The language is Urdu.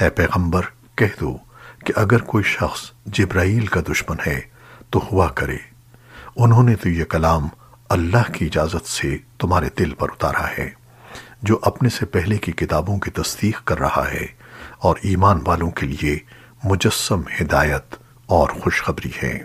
اے پیغمبر، کہہ دو کہ اگر کوئی شخص جبرائیل کا دشمن ہے تو ہوا کرے۔ انہوں نے تو یہ کلام اللہ کی اجازت سے تمہارے دل پر اتارا ہے، جو اپنے سے پہلے کی کتابوں کی تصدیق کر رہا ہے، اور ایمان والوں کے لیے مجسم ہدایت اور خوشخبری ہے۔